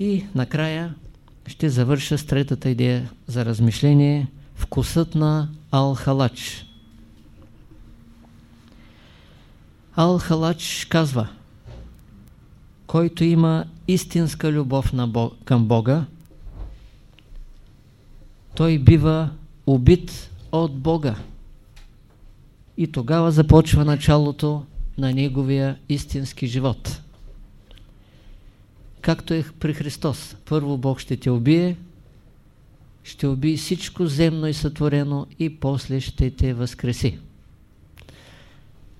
И накрая ще завърша с третата идея за размишление – вкусът на Ал-Халач. Казва който има истинска любов на Бог, към Бога, той бива убит от Бога. И тогава започва началото на неговия истински живот. Както е при Христос. Първо Бог ще те убие, ще убие всичко земно и сътворено и после ще те възкреси.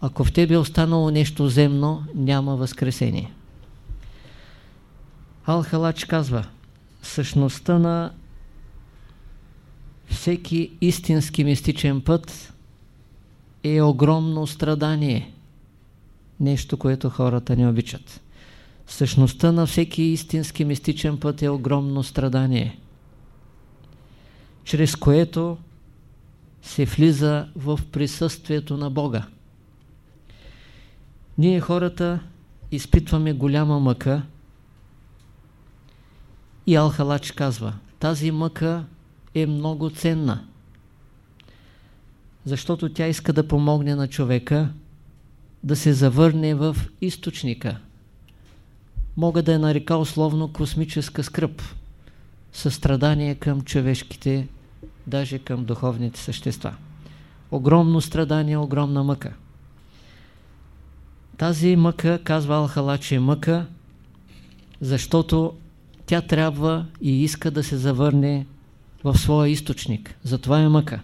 Ако в тебе е останало нещо земно, няма възкресение. Ал-Халач казва, същността на всеки истински мистичен път е огромно страдание. Нещо, което хората не обичат. Същността на всеки истински мистичен път е огромно страдание, чрез което се влиза в присъствието на Бога. Ние хората изпитваме голяма мъка и Алхалач казва, тази мъка е много ценна, защото тя иска да помогне на човека да се завърне в източника. Мога да я нарека условно космическа скръп, състрадание към човешките, даже към духовните същества. Огромно страдание, огромна мъка. Тази мъка, казва Алхалач, е мъка, защото тя трябва и иска да се завърне в своя източник. Затова е мъка.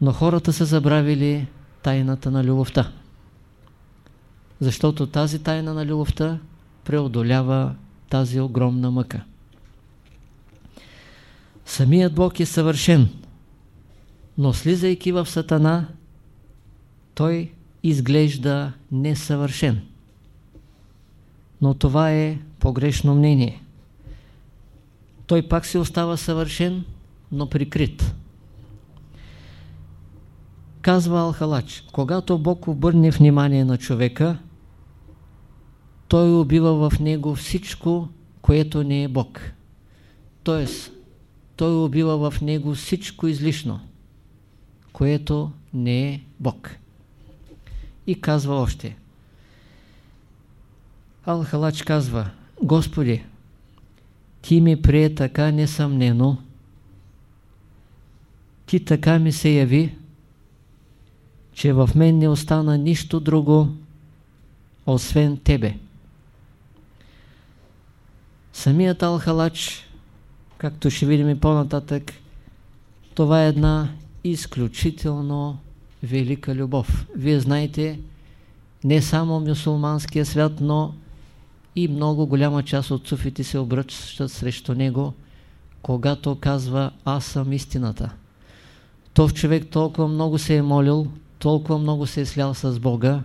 Но хората са забравили тайната на любовта. Защото тази тайна на любовта преодолява тази огромна мъка. Самият Бог е съвършен, но слизайки в Сатана, той изглежда несъвършен. Но това е погрешно мнение. Той пак се остава съвършен, но прикрит. Казва Алхалач, когато Бог обърне внимание на човека, той убива в него всичко, което не е Бог. Тоест, той убива в него всичко излишно, което не е Бог. И казва още. Алхалач казва, Господи, Ти ми прие така несъмнено, Ти така ми се яви, че в мен не остана нищо друго, освен Тебе. Самият Алхалач, както ще видим и по-нататък, това е една изключително велика любов. Вие знаете, не само мюсулманския свят, но и много голяма част от суфите се обръчат срещу него, когато казва аз съм истината. Тов човек толкова много се е молил, толкова много се е слял с Бога,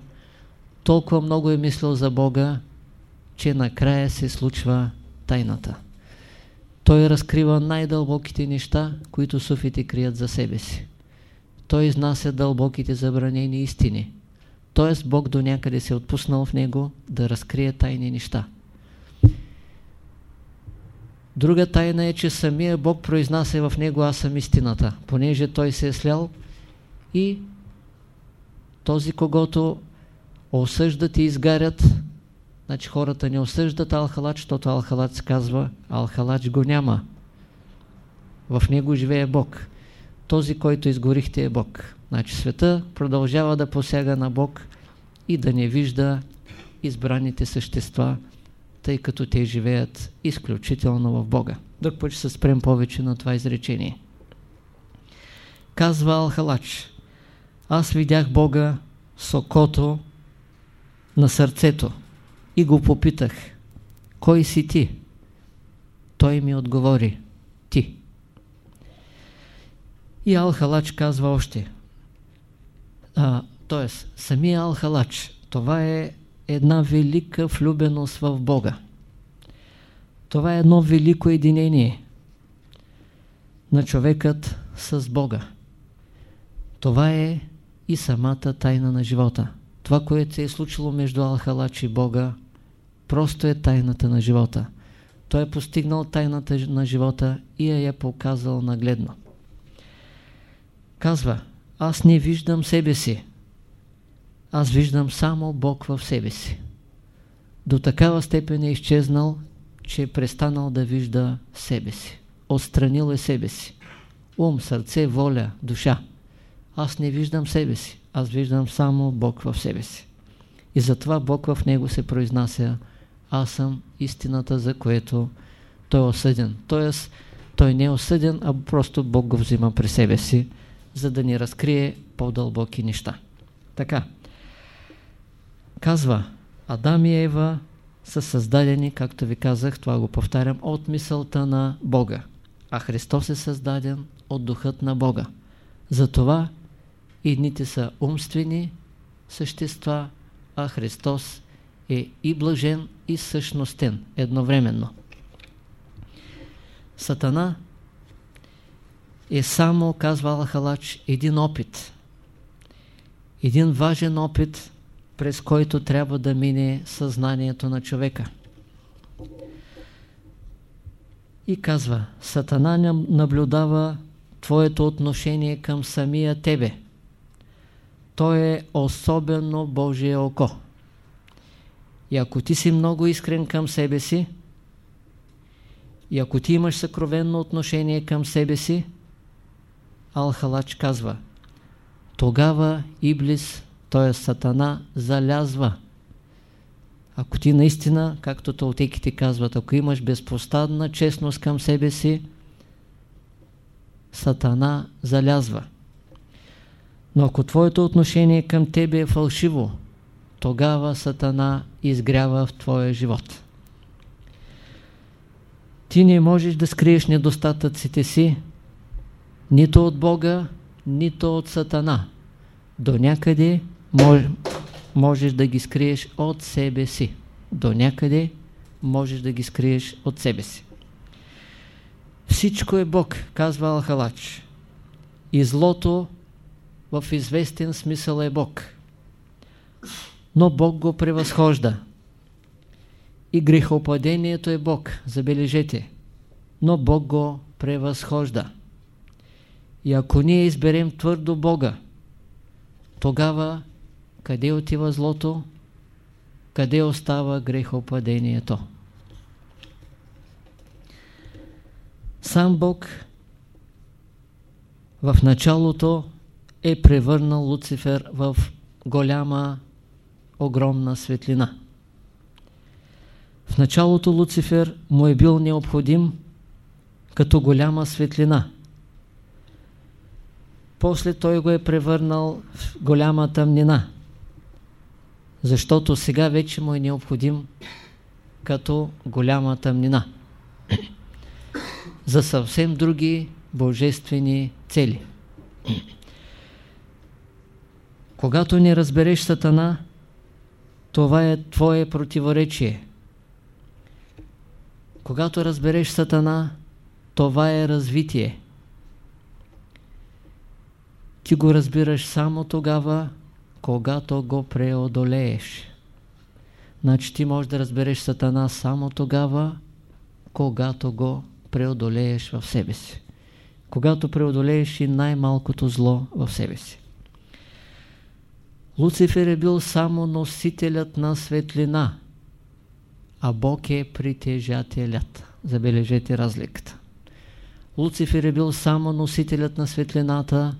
толкова много е мислил за Бога, че накрая се случва тайната. Той разкрива най-дълбоките неща, които суфите крият за себе си. Той изнася дълбоките забранени истини. Т.е. Бог до някъде се е отпуснал в него да разкрие тайни неща. Друга тайна е, че самия Бог произнася в него аз съм истината, понеже той се е слял и този, когото осъждат и изгарят, значи хората не осъждат Алхалач, защото Алхалач казва, Алхалач го няма. В него живее Бог. Този, който изгорихте е Бог. Значи света продължава да посяга на Бог и да не вижда избраните същества, тъй като те живеят изключително в Бога. Друг път ще се спрем повече на това изречение. Казва Алхалач, аз видях Бога с окото на сърцето и го попитах, кой си ти? Той ми отговори, ти. И Алхалач казва още, а, тоест, самия Алхалач, това е една велика влюбеност в Бога. Това е едно велико единение на човекът с Бога. Това е и самата тайна на живота. Това, което се е случило между Алхалач и Бога, просто е тайната на живота. Той е постигнал тайната на живота и я е показал нагледно. Казва, аз не виждам себе си. Аз виждам само Бог в себе си. До такава степен е изчезнал, че е престанал да вижда себе си. Отстранил е себе си. Ум, сърце, воля, душа. Аз не виждам себе си. Аз виждам само Бог в себе си. И затова Бог в него се произнася аз съм истината, за което той е осъден. Тоест, той не е осъден, а просто Бог го взима при себе си, за да ни разкрие по-дълбоки неща. Така. Казва, Адам и Ева са създадени, както ви казах, това го повтарям, от мисълта на Бога. А Христос е създаден от духът на Бога. Затова едните са умствени същества, а Христос е и блажен, и същностен едновременно. Сатана е само, казва Алхалач, един опит. Един важен опит, през който трябва да мине съзнанието на човека. И казва, Сатана наблюдава твоето отношение към самия тебе. То е особено Божие око. И ако ти си много искрен към себе си, и ако ти имаш съкровенно отношение към себе си, Алхалач казва, тогава Иблис, т.е. Сатана, залязва. Ако ти наистина, както толтеките казват, ако имаш безпостадна честност към себе си, Сатана залязва. Но ако твоето отношение към тебе е фалшиво, тогава Сатана изгрява в твоя живот. Ти не можеш да скриеш недостатъците си нито от Бога, нито от Сатана. До някъде мож, можеш да ги скриеш от себе си. До някъде можеш да ги скриеш от себе си. Всичко е Бог, казва Алхалач. И злото в известен смисъл е Бог. Но Бог го превъзхожда. И грехопадението е Бог, забележете. Но Бог го превъзхожда. И ако ние изберем твърдо Бога, тогава къде отива злото? Къде остава грехопадението? Сам Бог в началото е превърнал Луцифер в голяма, огромна светлина. В началото Луцифер му е бил необходим като голяма светлина. После той го е превърнал в голяма тъмнина, защото сега вече му е необходим като голяма тъмнина за съвсем други божествени цели. Когато не разбереш Сатана, това е твое противоречие. Когато разбереш Сатана, това е развитие. Ти го разбираш само тогава, когато го преодолееш. Значи ти можеш да разбереш Сатана само тогава, когато го преодолееш в себе си. Когато преодолееш и най-малкото зло в себе си. Луцифер е бил само носителят на светлина, а Бог е притежателят. Забележете разликата. Луцифер е бил само носителят на светлината,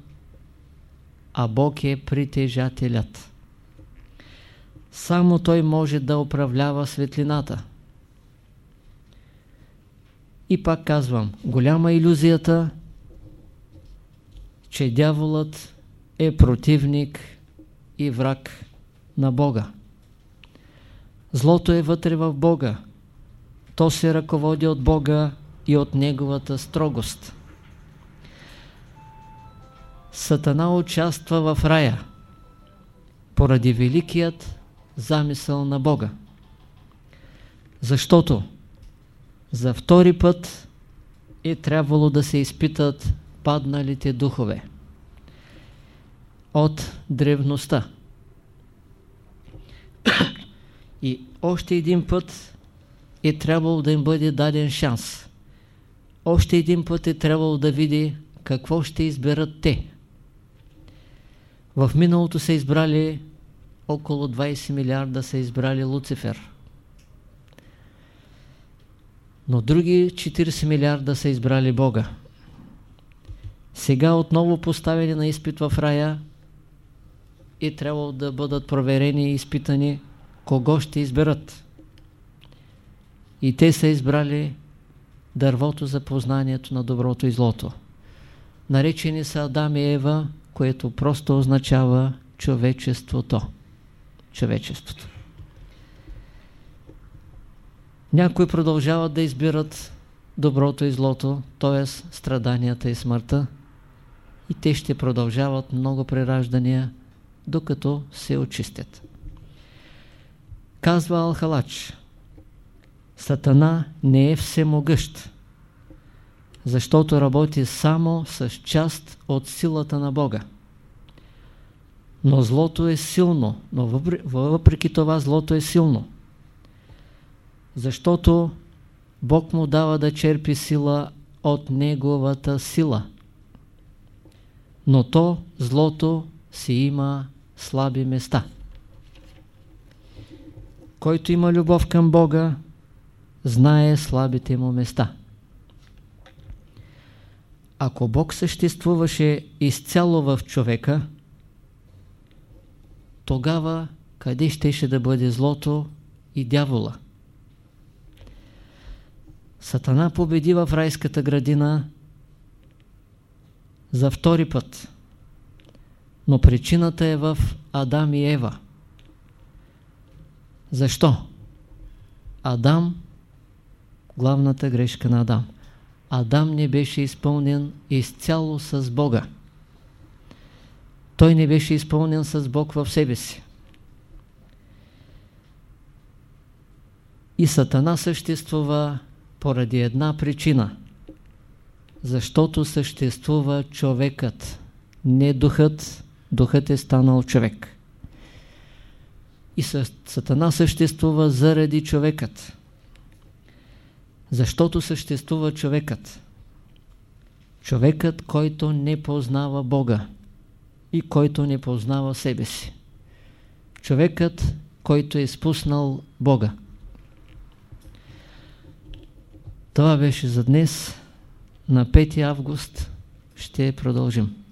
а Бог е притежателят. Само Той може да управлява светлината. И пак казвам, голяма иллюзията, че дяволът е противник и враг на Бога. Злото е вътре в Бога. То се ръководи от Бога и от Неговата строгост. Сатана участва в рая поради великият замисъл на Бога. Защото за втори път е трябвало да се изпитат падналите духове от древността. И още един път е трябвало да им бъде даден шанс. Още един път е трябвало да види какво ще изберат те. В миналото са избрали около 20 милиарда са избрали Луцифер. Но други 40 милиарда са избрали Бога. Сега отново поставени на изпит в рая и трябвало да бъдат проверени и изпитани кого ще изберат. И те са избрали дървото за познанието на доброто и злото. Наречени са Адам и Ева, което просто означава човечеството. Човечеството. Някои продължават да избират доброто и злото, т.е. страданията и смъртта, и те ще продължават много прераждания, докато се очистят. Казва Алхалач, Сатана не е всемогъщ, защото работи само с част от силата на Бога. Но злото е силно, но въпреки това злото е силно. Защото Бог му дава да черпи сила от неговата сила. Но то, злото, си има слаби места. Който има любов към Бога, знае слабите му места. Ако Бог съществуваше изцяло в човека, тогава къде щеше да бъде злото и дявола? Сатана победи в райската градина за втори път. Но причината е в Адам и Ева. Защо? Адам, главната грешка на Адам. Адам не беше изпълнен изцяло с Бога. Той не беше изпълнен с Бог в себе си. И Сатана съществува поради една причина. Защото съществува човекът, не духът, духът е станал човек. И Сатана съществува заради човекът. Защото съществува човекът. Човекът, който не познава Бога и който не познава себе си. Човекът, който е спуснал Бога. Това беше за днес. На 5 август ще продължим.